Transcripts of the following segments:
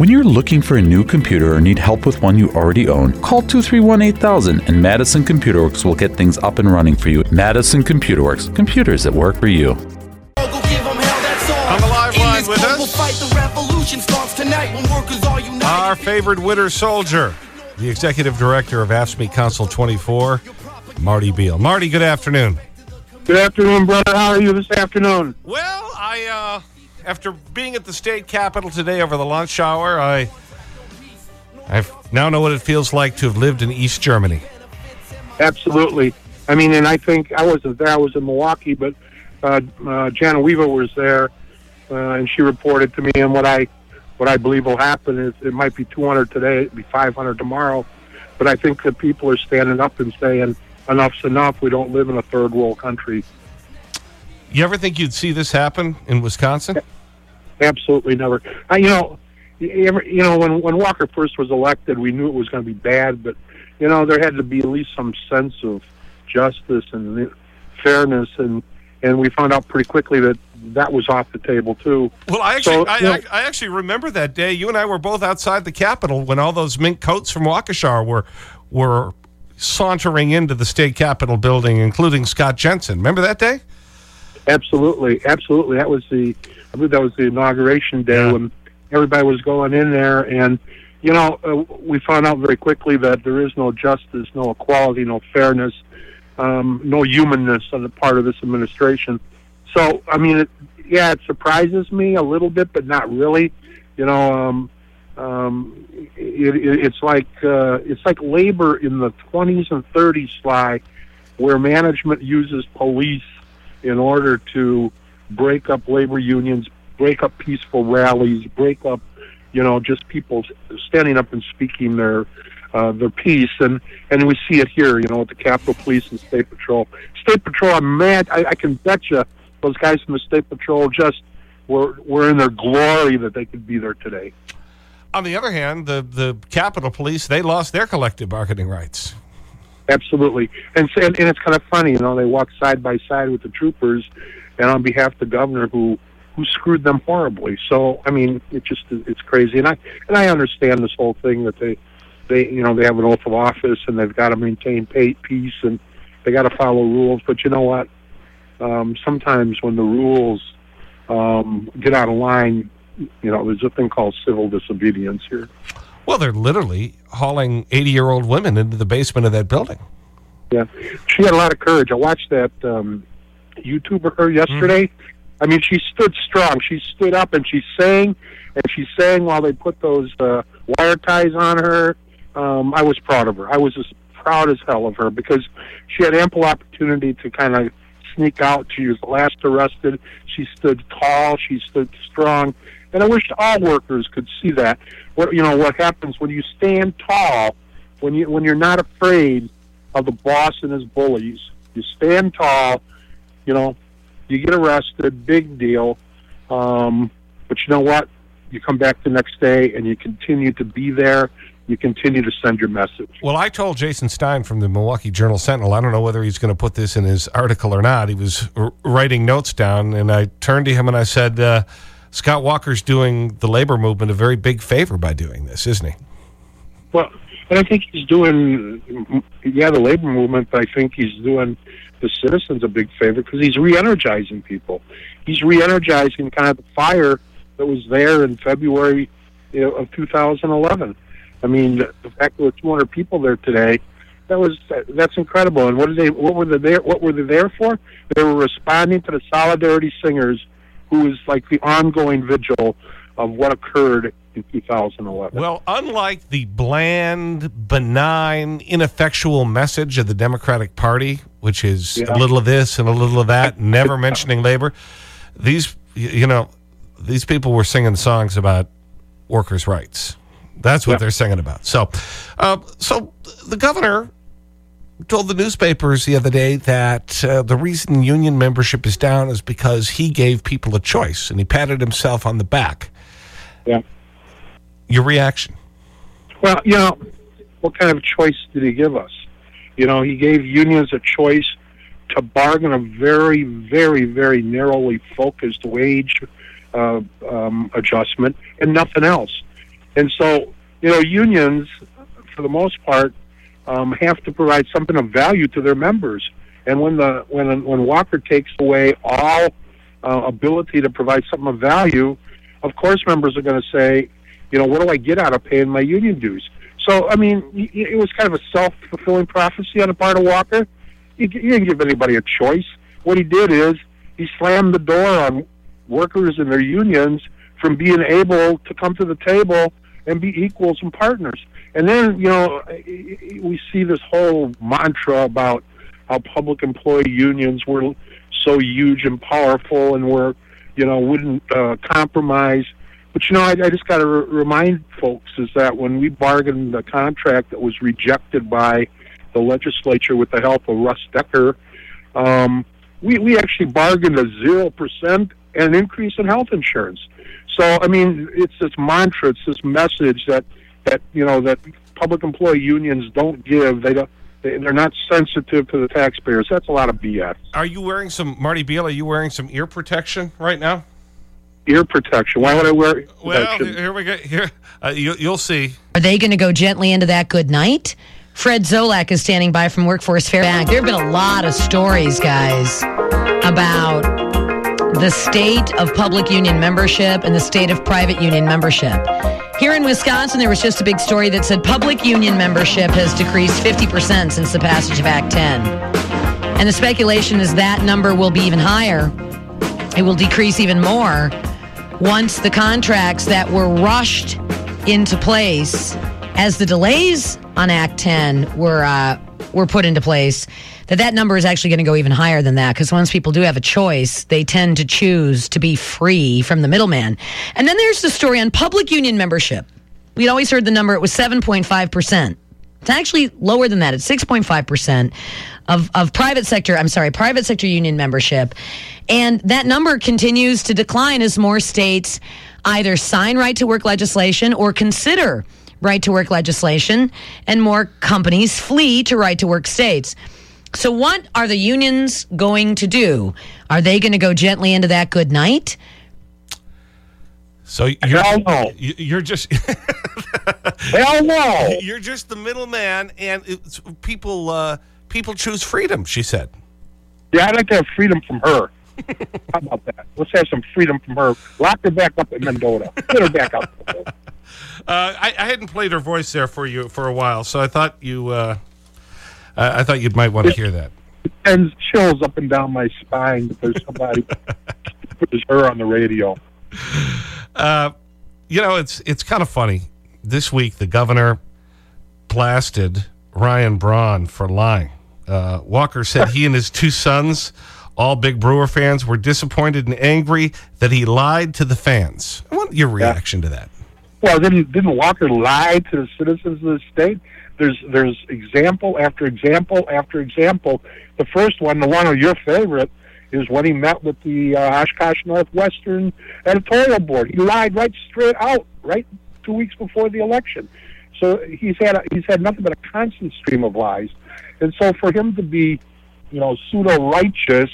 When you're looking for a new computer or need help with one you already own, call 231 8000 and Madison Computer Works will get things up and running for you. Madison Computer Works, computers that work for you. On the live line with us, our favorite winter soldier, the executive director of AFSCME Council 24, Marty Beil. Marty, good afternoon. Good afternoon, brother. How are you this afternoon? Well, I, uh, after being at the state capitol today over the lunch hour, I, I now know what it feels like to have lived in East Germany. Absolutely. I mean, and I think I wasn't there. I was in Milwaukee, but uh, uh, Jana Weaver was there, uh, and she reported to me. And what I, what I believe will happen is it might be 200 today, it'll be 500 tomorrow. But I think that people are standing up and saying enough's enough. We don't live in a third world country. You ever think you'd see this happen in Wisconsin? Absolutely never. I, you know, you, ever, you know, when when Walker first was elected, we knew it was going to be bad, but you know, there had to be at least some sense of justice and fairness, and and we found out pretty quickly that that was off the table too. Well, I actually, So, I, I, I actually remember that day. You and I were both outside the Capitol when all those mink coats from Waukesha were, were sauntering into the state Capitol building, including Scott Jensen. Remember that day? Absolutely, absolutely. That was the, I believe that was the inauguration day Yeah. when everybody was going in there, and you know, uh, we found out very quickly that there is no justice, no equality, no fairness, um, no humanness on the part of this administration. So, I mean, it, yeah, it surprises me a little bit, but not really. You know, um, um, it, it, it's like uh, it's like labor in the 20s and 30s, Sly, where management uses police in order to break up labor unions, break up peaceful rallies, break up, you know, just people standing up and speaking their uh, their piece, and and we see it here, you know, with the Capitol Police and State Patrol. State Patrol, I'm mad. I, I can bet you those guys from the State Patrol just were were in their glory that they could be there today. On the other hand, the, the Capitol Police, they lost their collective bargaining rights. Absolutely, and and, and it's kind of funny, you know, they walk side by side with the troopers, and on behalf of the governor who who screwed them horribly. So I mean, it just it's crazy, and I and I understand this whole thing that they they you know they have an oath of office and they've got to maintain peace and they got to follow rules. But you know what? Um, sometimes when the rules um, get out of line, you know, there's a thing called civil disobedience here. Well, they're literally hauling 80 year old women into the basement of that building. Yeah, she had a lot of courage. I watched that um, YouTuber her yesterday. I mean, she stood strong. She stood up and she sang, and she sang while they put those uh, wire ties on her. Um, I was proud of her. I was as proud as hell of her because she had ample opportunity to kind of sneak out. She was last arrested. She stood tall. She stood strong, and I wish all workers could see that. What you know, what happens when you stand tall, when you when you're not afraid of the boss and his bullies. You stand tall, you know, you get arrested, big deal. Um, but you know what? You come back the next day and you continue to be there. You continue to send your message. Well, I told Jason Stein from the Milwaukee Journal Sentinel, I don't know whether he's going to put this in his article or not. He was writing notes down, and I turned to him and I said, uh, Scott Walker's doing the labor movement a very big favor by doing this, isn't he? Well, and I think he's doing, yeah, the labor movement, but I think he's doing the citizens a big favor because he's re energizing people. He's re energizing kind of the fire that was there in February you know, of 2011. I mean, the, fact that there were 200 people there today, that was that's incredible. And what did they? What were they there? What were they there for? They were responding to the solidarity singers, who was like the ongoing vigil of what occurred in 2011. Well, unlike the bland, benign, ineffectual message of the Democratic Party, which is Yeah. a little of this and a little of that, never mentioning labor, these, you know, these people were singing songs about workers' rights. That's what Yeah. they're singing about. So, uh, so the governor told the newspapers the other day that uh, the reason union membership is down is because he gave people a choice and he patted himself on the back. yeah. Your reaction? Well, you know, what kind of choice did he give us? You know, he gave unions a choice to bargain a very, very, very narrowly focused wage uh, um, adjustment and nothing else. And so, you know, unions, for the most part, um, have to provide something of value to their members. And when the when when Walker takes away all uh, ability to provide something of value, of course, members are going to say, you know, what do I get out of paying my union dues? So, I mean, it was kind of a self fulfilling prophecy on the part of Walker. He, he didn't give anybody a choice. What he did is he slammed the door on workers and their unions from being able to come to the table and be equals and partners. And then, you know, we see this whole mantra about how public employee unions were so huge and powerful and were, you know, wouldn't uh, compromise. But, you know, I, I just got to re- remind folks is that when we bargained the contract that was rejected by the legislature with the help of Russ Decker, um, we, we actually bargained a 0% and an increase in health insurance. So, I mean, it's this mantra, it's this message that, that you know, that public employee unions don't give. They don't. They're not sensitive to the taxpayers. That's a lot of BS. Are you wearing some, Marty Beil, are you wearing some ear protection right now? Ear protection. Why would I wear Well, here we go. Here, uh, you, you'll see. Are they going to go gently into that good night? Fred Wszolek is standing by from Workforce Fair. There have been a lot of stories, guys, about the state of public union membership and the state of private union membership. Here in Wisconsin, there was just a big story that said public union membership has decreased 50% since the passage of Act 10. And the speculation is that number will be even higher. It will decrease even more once the contracts that were rushed into place as the delays on Act 10 were uh, were put into place, that that number is actually going to go even higher than that because once people do have a choice, they tend to choose to be free from the middleman. And then there's the story on public union membership. We'd always heard the number, it was 7.5%. It's actually lower than that. It's 6.5% of, of private sector, I'm sorry, private sector union membership. And that number continues to decline as more states either sign right to work legislation or consider right to work legislation, and more companies flee to right to work states. So, what are the unions going to do? Are they going to go gently into that good night? So you're, Hell no. you're just Hell no. you're just the middleman, and it's, people uh, people choose freedom. She said. Yeah, I'd like to have freedom from her. How about that? Let's have some freedom from her. Lock her back up at Mendota. Get her back up. Uh, I, I hadn't played her voice there for you for a while, so I thought you uh, I I thought you might want to hear that. And chills up and down my spine that there's somebody puts her on the radio. Uh, you know, it's it's kind of funny. This week, the governor blasted Ryan Braun for lying. Uh, Walker said he and his two sons, all big Brewer fans, were disappointed and angry that he lied to the fans. I want your reaction to that. Well, didn't didn't Walker lie to the citizens of the state? There's there's example after example after example. The first one, the one of your favorite, is when he met with the uh, Oshkosh Northwestern editorial board. He lied right straight out, right two weeks before the election. So he's had a, he's had nothing but a constant stream of lies, and so for him to be, you know, pseudo righteous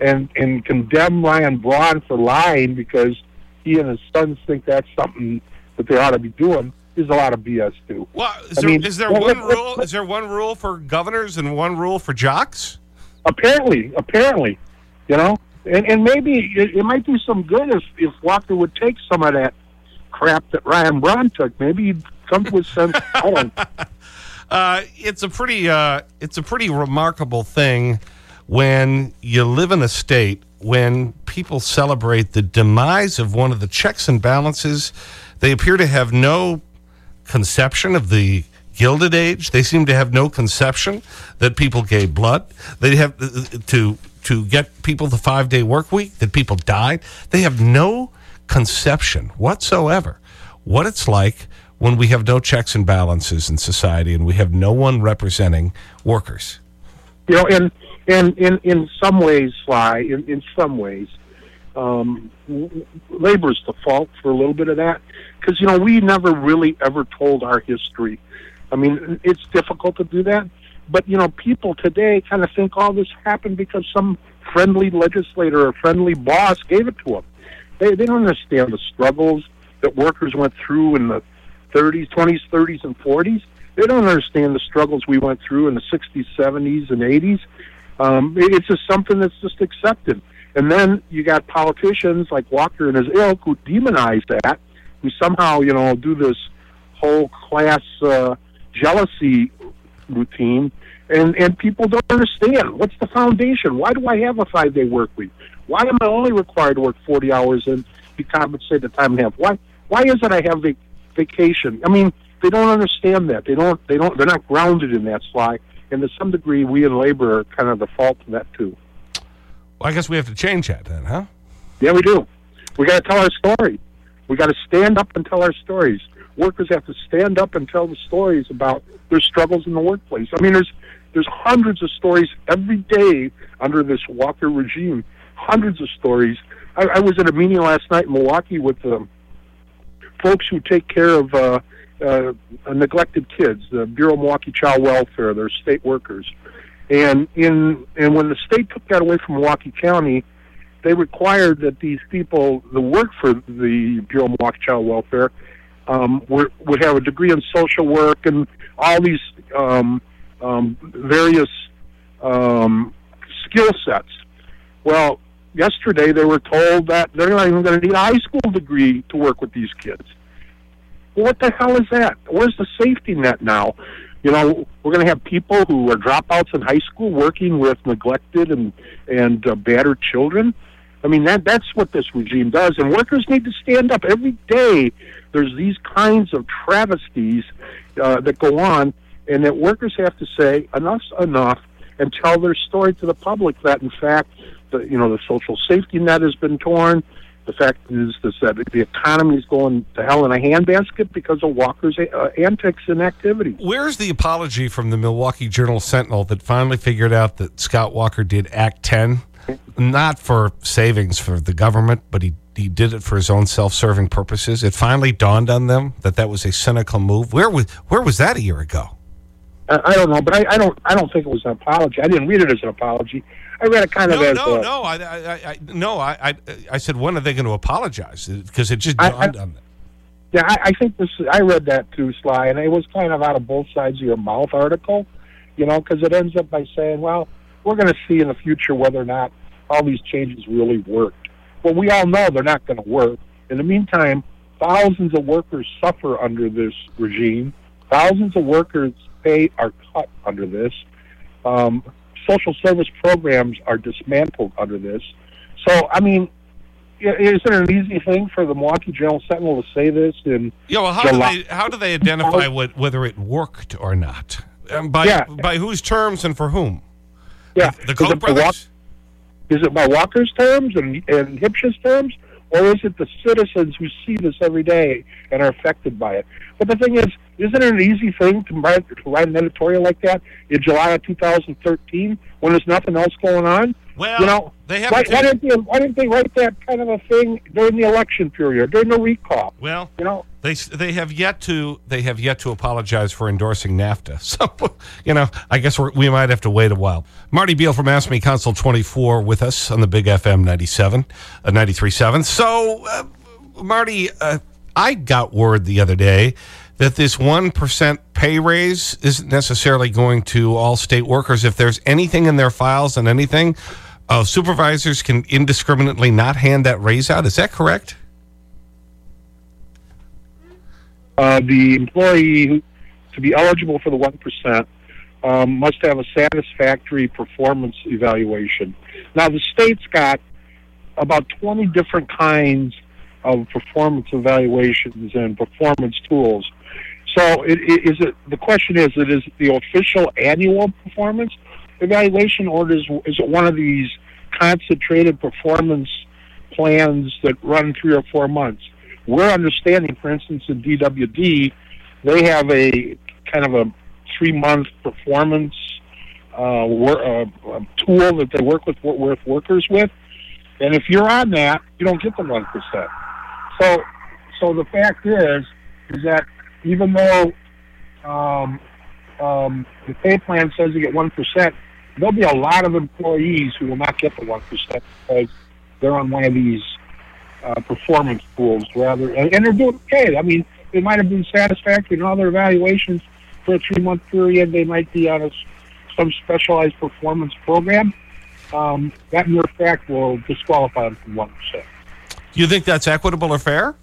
and and condemn Ryan Braun for lying because he and his sons think that's something that they ought to be doing is a lot of BS too. Well, is I there, mean, is there well, one rule? Is there one rule for governors and one rule for jocks? Apparently, apparently, you know, and and maybe it, it might do some good if if Walker would take some of that crap that Ryan Braun took. Maybe he'd come to his sense. I don't. Uh, it's a pretty uh, it's a pretty remarkable thing when you live in a state when people celebrate the demise of one of the checks and balances. They appear to have no conception of the Gilded Age. They seem to have no conception that people gave blood. They have uh, to to get people the five day work week. That people died. They have no conception whatsoever what it's like when we have no checks and balances in society and we have no one representing workers. you know, and and in in some ways, Sly, in in some ways, um, labor's the fault for a little bit of that because you know we never really ever told our history. I mean, it's difficult to do that, but you know, people today kind of think all this happened because some friendly legislator or friendly boss gave it to them. They they don't understand the struggles that workers went through in the 30s, 20s, 30s, and 40s. They don't understand the struggles we went through in the 60s, 70s, and 80s. Um, it's just something that's just accepted. And then you got politicians like Walker and his ilk who demonize that, who somehow, you know, do this whole class uh, jealousy routine. And, and people don't understand what's the foundation. Why do I have a five day work week? Why am I only required to work 40 hours and be compensated the time and a half? Why, why is it I have vac- vacation? I mean, they don't understand that. They don't, they don't, they're not grounded in that, Sly. And to some degree, we in labor are kind of the fault of that, too. Well, I guess we have to change that then, huh? Yeah, we do. We got to tell our story. We got to stand up and tell our stories. Workers have to stand up and tell the stories about their struggles in the workplace. I mean, there's there's hundreds of stories every day under this Walker regime. Hundreds of stories. I, I was at a meeting last night in Milwaukee with um, folks who take care of uh, uh, neglected kids, the Bureau of Milwaukee Child Welfare. They're state workers, and in and when the state took that away from Milwaukee County, they required that these people that work for the Bureau of Milwaukee Child Welfare um, were, would have a degree in social work and all these um, um, various um, skill sets. Well, yesterday they were told that they're not even going to need a high school degree to work with these kids. What the hell is that? Where's the safety net now? You know, we're going to have people who are dropouts in high school working with neglected and and uh, battered children. I mean, that that's what this regime does, and workers need to stand up every day. There's these kinds of travesties uh, that go on, and that workers have to say enough's enough and tell their story to the public that, in fact, the you know the social safety net has been torn. The fact is, that the economy is going to hell in a handbasket because of Walker's uh, antics and activities. Where's the apology from the Milwaukee Journal Sentinel that finally figured out that Scott Walker did Act 10? Not for savings for the government, but he, he did it for his own self-serving purposes. It finally dawned on them that that was a cynical move. Where was, where was that a year ago? I, don't know, but I, I, don't, I don't think it was an apology. I didn't read it as an apology. I read it kind no, of as no, a, no, I, I, I, no, I, I, I said, when are they going to apologize? Because it just dawned I- on them. Yeah, I, I think this. I read that too, Sly, and it was kind of out of both sides of your mouth article, you know, because it ends up by saying, "Well, we're going to see in the future whether or not all these changes really worked." Well, we all know they're not going to work. In the meantime, thousands of workers suffer under this regime. Thousands of workers' pay are cut under this. Um, social service programs are dismantled under this. So, I mean, isn't it an easy thing for the Milwaukee Journal Sentinel to say this? In Yeah, well, how do, they, how do they identify what, whether it worked or not? Um, by, Yeah. by whose terms and for whom? yeah, The is Koch by brothers? Is it by Walker's terms and, and Hipsh's terms, or is it the citizens who see this every day and are affected by it? But the thing is, isn't it an easy thing to write, to write an editorial like that in July of 2013 when there's nothing else going on? Well, you know, they have why, why didn't they, why didn't they write that kind of a thing during the election period, during the recall? Well, You know, they, they, have yet to, they have yet to apologize for endorsing NAFTA. So, you know, I guess we're, we might have to wait a while. Marty Beil from AFSCME Council 24 with us on the Big FM 97, uh, 93.7. So, uh, Marty, uh, I got word the other day that this 1% pay raise isn't necessarily going to all state workers. If there's anything in their files and anything, uh, supervisors can indiscriminately not hand that raise out. Is that correct? uh, the employee to be eligible for the 1% um, must have a satisfactory performance evaluation. Now, the state's got about 20 different kinds of performance evaluations and performance tools. So, it, it, is it the question is, it is the official annual performance evaluation, or is is it one of these concentrated performance plans that run three or four months? We're understanding, for instance, in DWD, they have a kind of a three month performance uh, wor- uh, uh, tool that they work with with workers with, and if you're on that, you don't get the one percent. So, so the fact is, is that even though um, um, the pay plan says you get one percent, there'll be a lot of employees who will not get the one percent because they're on one of these uh, performance pools rather, and, and they're doing okay. I mean, they might have been satisfactory in all their evaluations for a three month period. They might be on a, some specialized performance program. Um, that mere fact will disqualify them from 1%. You think that's equitable or fair?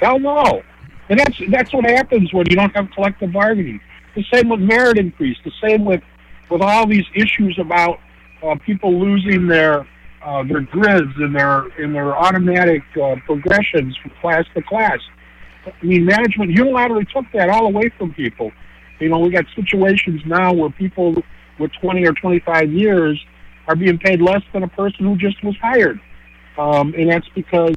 Hell no. And that's, that's what happens when you don't have collective bargaining. The same with merit increase. The same with, with all these issues about uh, people losing their uh, their grids and their in their automatic uh, progressions from class to class. I mean, management unilaterally took that all away from people. You know, we got situations now where people with 20 or 25 years are being paid less than a person who just was hired. Um, and that's because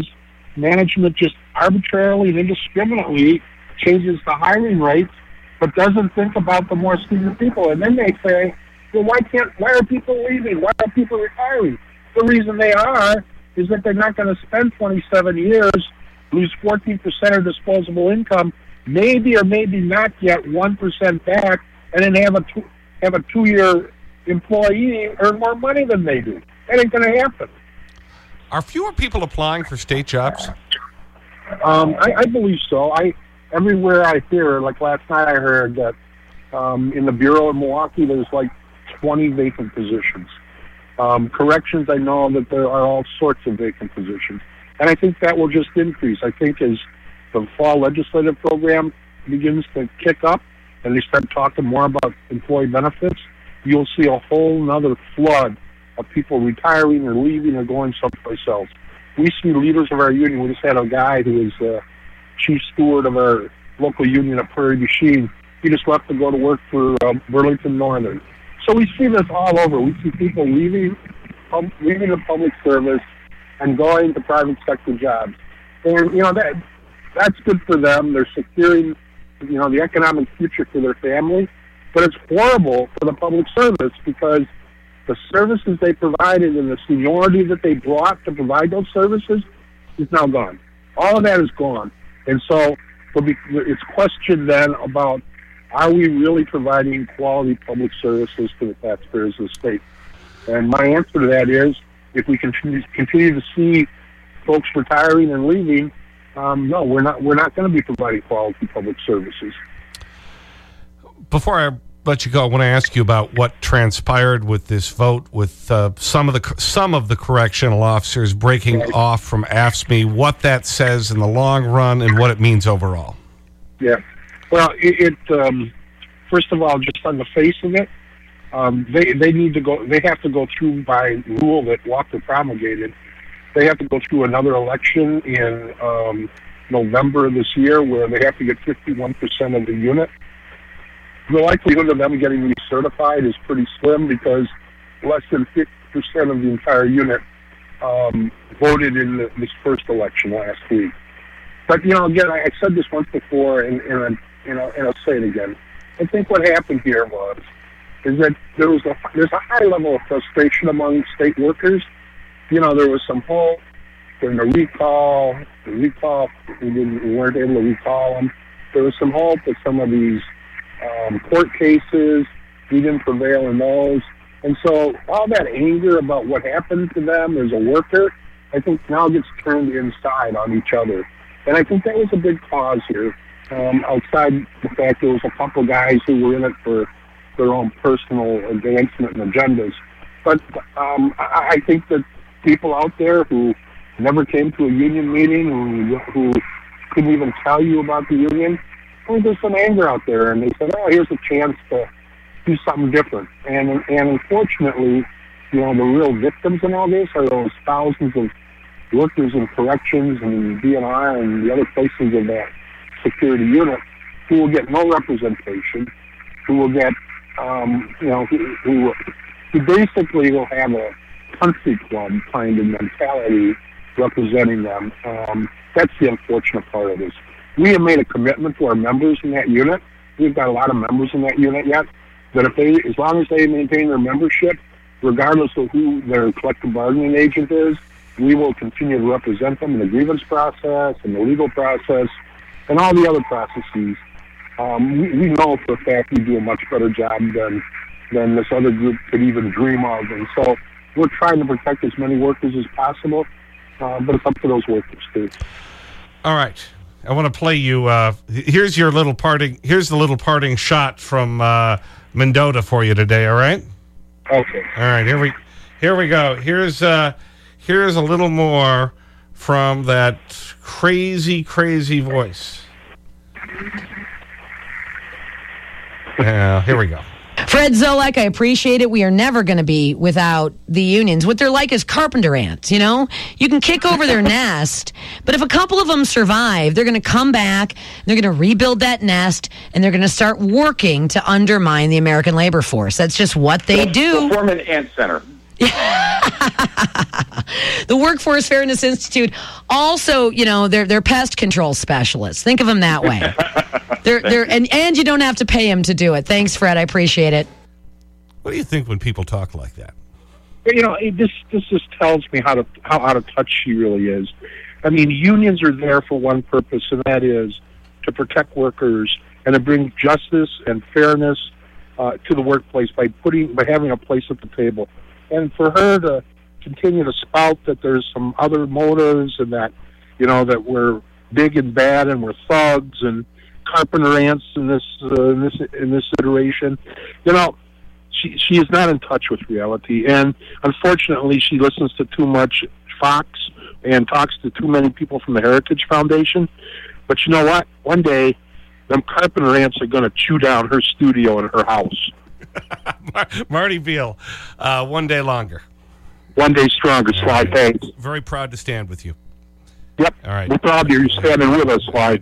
management just arbitrarily and indiscriminately changes the hiring rates, but doesn't think about the more senior people. And then they say, well, why can't, why are people leaving? Why are people retiring? The reason they are is that they're not going to spend 27 years, lose 14% of disposable income, maybe or maybe not get 1% back, and then have a two, have a two-year employee earn more money than they do. That ain't going to happen. Are fewer people applying for state jobs? Um, I, I believe so. I everywhere I hear, like last night, I heard that um, in the bureau in Milwaukee, there's like 20 vacant positions. Um, corrections, I know that there are all sorts of vacant positions. And I think that will just increase. I think as the fall legislative program begins to kick up and they start talking more about employee benefits, you'll see a whole other flood of people retiring or leaving or going someplace else. We see leaders of our union. We just had a guy who was uh, chief steward of our local union at Prairie du Chien. He just left to go to work for uh, Burlington Northern. So we see this all over. We see people leaving, um, leaving the public service and going to private sector jobs. And, you know, that that's good for them. They're securing, you know, the economic future for their family. But it's horrible for the public service because the services they provided and the seniority that they brought to provide those services is now gone. All of that is gone. And so it's questioned then about are we really providing quality public services to the taxpayers of the state? And my answer to that is, if we continue continue to see folks retiring and leaving, um, no, we're not. We're not going to be providing quality public services. Before I let you go, I want to ask you about what transpired with this vote with uh, some of the some of the correctional officers breaking off from AFSCME. What that says in the long run and what it means overall. Yeah. Well, it, um, first of all, just on the face of it, um, they they need to go. They have to go through by rule that Walker promulgated. They have to go through another election in um, November of this year, where they have to get 51 percent of the unit. The likelihood of them getting recertified is pretty slim because less than 50 percent of the entire unit um, voted in the, this first election last week. But you know, again, I, I said this once before, and, and you know, and I'll say it again. I think what happened here was is that there was a there's a high level of frustration among state workers. You know, there was some hope during the recall. The recall, we didn't we weren't able to recall them. There was some hope that some of these um, court cases we didn't prevail in those, and so all that anger about what happened to them as a worker, I think now gets turned inside on each other, and I think that was a big cause here um, outside the fact there was a couple guys who were in it for their own personal advancement and agendas. But um, I, I think that people out there who never came to a union meeting, who, who couldn't even tell you about the union, think there's some anger out there, and they said, "Oh, here's a chance to do something different." And and unfortunately, you know, the real victims in all this are those thousands of workers in corrections and DNR and the other places of that security unit who will get no representation, who will get, um, you know, who, who, who basically will have a country club kind of mentality representing them. Um, that's the unfortunate part of this. We have made a commitment to our members in that unit. We've got a lot of members in that unit yet. That if they, as long as they maintain their membership, regardless of who their collective bargaining agent is, we will continue to represent them in the grievance process and the legal process and all the other processes, um, we, we know for a fact we do a much better job than than this other group could even dream of. And so we're trying to protect as many workers as possible, uh, but it's up to those workers too. All right. I want to play you. Uh, here's your little parting. Here's the little parting shot from uh, Mendota for you today. All right. Okay. All right. Here we, here we go. Here's uh, here's a little more from that crazy, crazy voice. Yeah. Here we go. Fred Wszolek, I appreciate it. We are never going to be without the unions. What they're like is carpenter ants, you know? You can kick over their nest, but if a couple of them survive, they're going to come back, they're going to rebuild that nest, and they're going to start working to undermine the American labor force. That's just what they do. Form an ant center. the Workforce Fairness Institute also, you know, they're they're pest control specialists. Think of them that way. they're they're and and you don't have to pay him to do it. Thanks, Fred. I appreciate it. What do you think when people talk like that? you know, this this just tells me how to how out of touch she really is. I mean, unions are there for one purpose, and that is to protect workers and to bring justice and fairness uh, to the workplace by putting by having a place at the table. And for her to continue to spout that there's some other motives and that you know that we're big and bad and we're thugs and carpenter ants in this uh, in this in this iteration, you know, she she is not in touch with reality, and unfortunately, she listens to too much Fox and talks to too many people from the Heritage Foundation. But you know what? One day, them carpenter ants are going to chew down her studio and her house. Marty Beil, uh, one day longer. One day stronger, Sly. Thanks. Very proud to stand with you. Yep. All right. We're proud you're standing with us, Sly.